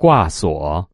挂锁。